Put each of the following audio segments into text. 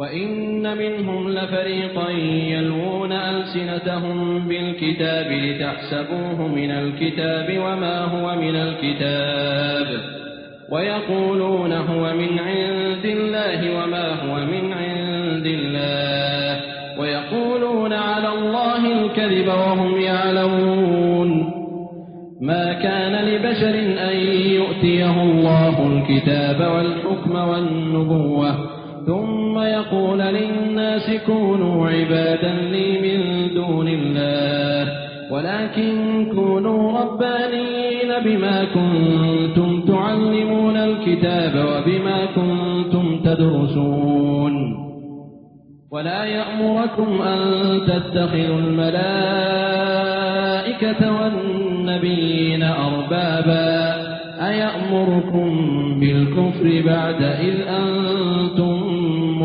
وإن منهم لفريقا يلوون ألسنتهم بالكتاب لتحسبوه من الكتاب وما هو من الكتاب ويقولون هو من عند الله وما هو من عند الله ويقولون على الله الكذب وهم يعلمون ما كان لبشر أن يؤتيه الله الكتاب والحكم والنبوة ثم يقول للناس كونوا عبادا لي من دون الله ولكن كونوا ربانين بما كنتم تعلمون الكتاب وبما كنتم تدرسون. ولا يأمركم أن تتخذوا الملائكة والنبيين أربابا أيأمركم بالكفر بعد إذ أنتم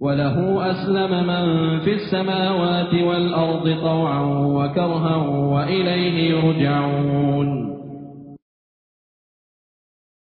وله أسلم من في السماوات والأرض طوعا وكرها وإليه يرجعون.